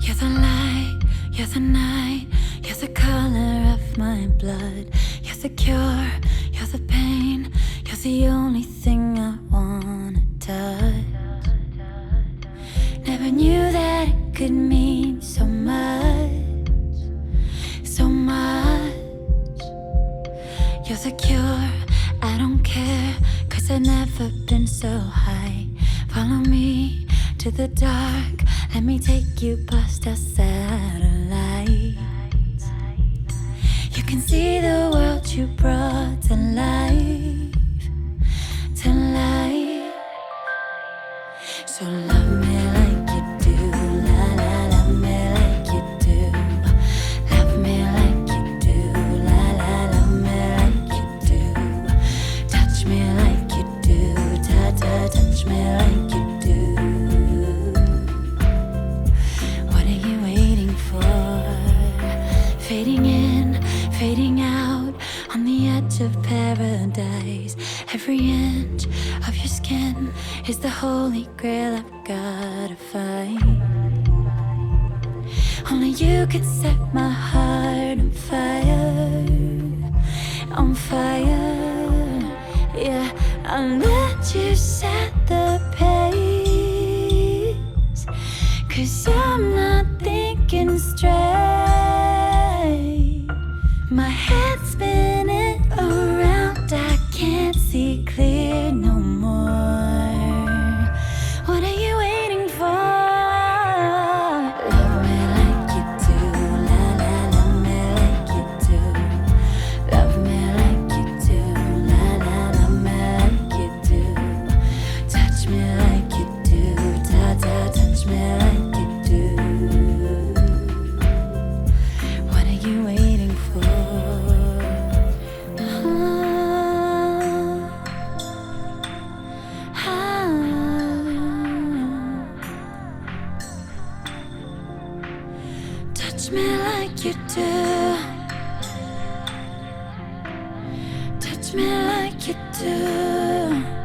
the light, you're the night, you're the color of my blood. You're the cure, you're the pain, you're the only thing I wanna touch. Never knew that it could mean so much, so much. You're the cure, I don't care, cause I've never been so high. Follow me to the dark, let me take you past our satellites. Fading out on the edge of paradise. Every inch of your skin is the holy grail I've gotta find. Only you could set my heart on fire, on fire. Yeah, I'll let you set the pace. Cause I'm not thinking straight. My head's Touch me like you do. Touch me like you do.